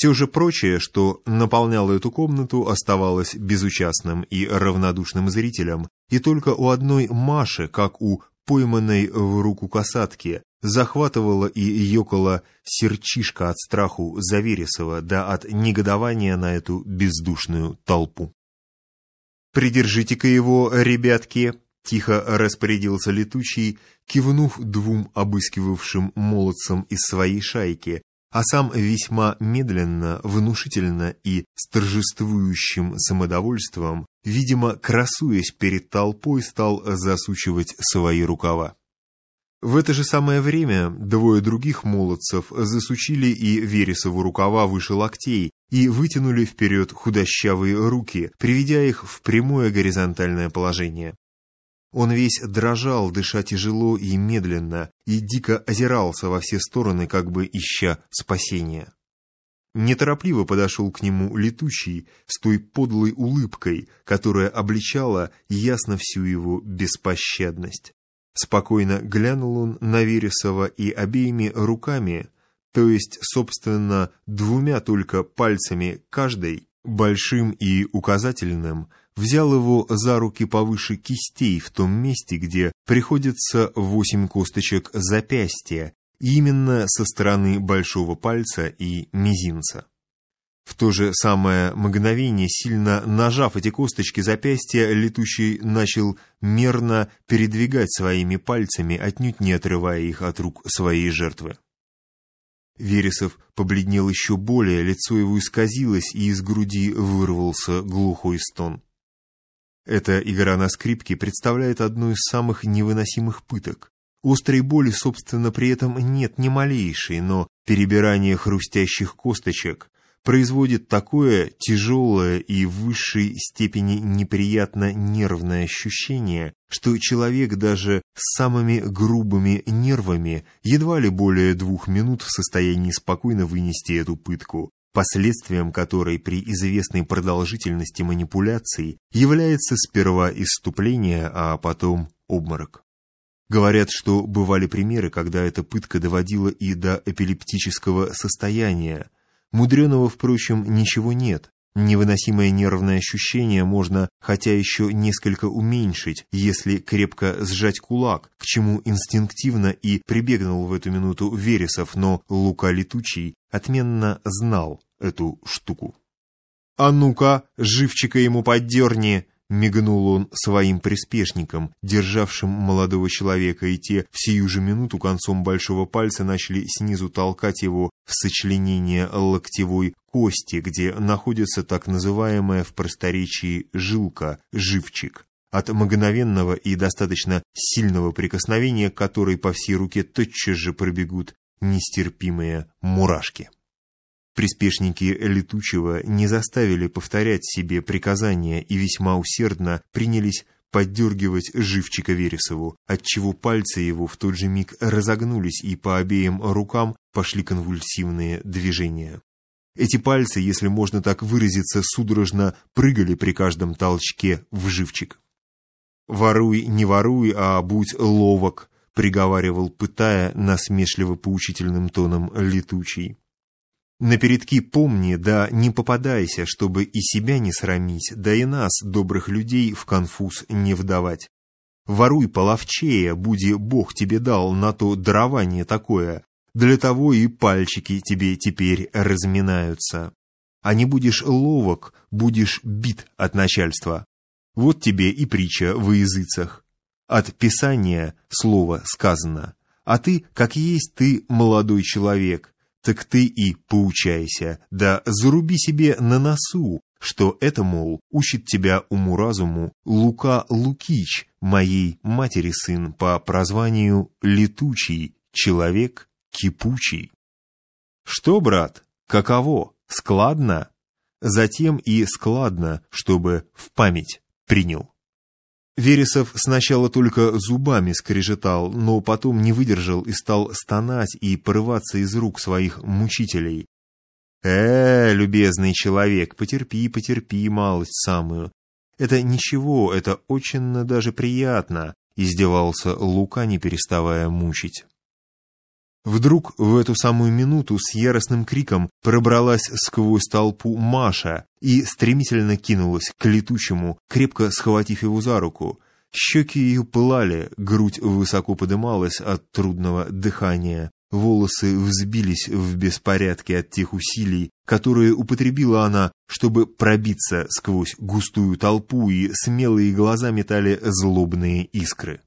Все же прочее, что наполняло эту комнату, оставалось безучастным и равнодушным зрителем, и только у одной Маши, как у пойманной в руку касатки, захватывала и ёкала серчишка от страху за Вересова, да от негодования на эту бездушную толпу. «Придержите-ка его, ребятки!» — тихо распорядился летучий, кивнув двум обыскивавшим молодцам из своей шайки, а сам весьма медленно, внушительно и с торжествующим самодовольством, видимо, красуясь перед толпой, стал засучивать свои рукава. В это же самое время двое других молодцев засучили и Вересову рукава выше локтей и вытянули вперед худощавые руки, приведя их в прямое горизонтальное положение. Он весь дрожал, дыша тяжело и медленно, и дико озирался во все стороны, как бы ища спасения. Неторопливо подошел к нему летучий с той подлой улыбкой, которая обличала ясно всю его беспощадность. Спокойно глянул он на Вересова и обеими руками, то есть, собственно, двумя только пальцами каждой, большим и указательным, взял его за руки повыше кистей в том месте, где приходится восемь косточек запястья, именно со стороны большого пальца и мизинца. В то же самое мгновение, сильно нажав эти косточки запястья, летучий начал мерно передвигать своими пальцами, отнюдь не отрывая их от рук своей жертвы. Вересов побледнел еще более, лицо его исказилось, и из груди вырвался глухой стон. Эта игра на скрипке представляет одну из самых невыносимых пыток. Острой боли, собственно, при этом нет ни малейшей, но перебирание хрустящих косточек производит такое тяжелое и в высшей степени неприятно нервное ощущение, что человек даже с самыми грубыми нервами едва ли более двух минут в состоянии спокойно вынести эту пытку, последствием которой при известной продолжительности манипуляций является сперва исступление, а потом обморок. Говорят, что бывали примеры, когда эта пытка доводила и до эпилептического состояния, Мудреного, впрочем, ничего нет. Невыносимое нервное ощущение можно, хотя еще несколько уменьшить, если крепко сжать кулак, к чему инстинктивно и прибегнул в эту минуту Вересов, но Лука Летучий отменно знал эту штуку. «А ну-ка, живчика ему поддерни!» Мигнул он своим приспешникам, державшим молодого человека, и те в сию же минуту концом большого пальца начали снизу толкать его в сочленение локтевой кости, где находится так называемая в просторечии жилка, живчик, от мгновенного и достаточно сильного прикосновения которой по всей руке тотчас же пробегут нестерпимые мурашки. Приспешники летучего не заставили повторять себе приказания и весьма усердно принялись поддергивать живчика Вересову, отчего пальцы его в тот же миг разогнулись и по обеим рукам пошли конвульсивные движения. Эти пальцы, если можно так выразиться, судорожно прыгали при каждом толчке в живчик. «Воруй, не воруй, а будь ловок», — приговаривал, пытая насмешливо-поучительным тоном летучий. На передки помни, да не попадайся, чтобы и себя не срамить, да и нас, добрых людей, в конфуз не вдавать. Воруй половчее, буди Бог тебе дал на то дарование такое, для того и пальчики тебе теперь разминаются. А не будешь ловок, будешь бит от начальства. Вот тебе и притча во языцах. От Писания слово сказано, а ты, как есть ты, молодой человек, так ты и поучайся, да заруби себе на носу, что это, мол, учит тебя уму-разуму Лука Лукич, моей матери сын по прозванию Летучий, человек кипучий. Что, брат, каково, складно? Затем и складно, чтобы в память принял. Вересов сначала только зубами скрежетал, но потом не выдержал и стал стонать и порываться из рук своих мучителей. «Э, любезный человек, потерпи, потерпи малость самую. Это ничего, это очень даже приятно», — издевался Лука, не переставая мучить. Вдруг в эту самую минуту с яростным криком пробралась сквозь толпу Маша и стремительно кинулась к летучему, крепко схватив его за руку. Щеки ее пылали, грудь высоко подымалась от трудного дыхания. Волосы взбились в беспорядке от тех усилий, которые употребила она, чтобы пробиться сквозь густую толпу, и смелые глаза метали злобные искры.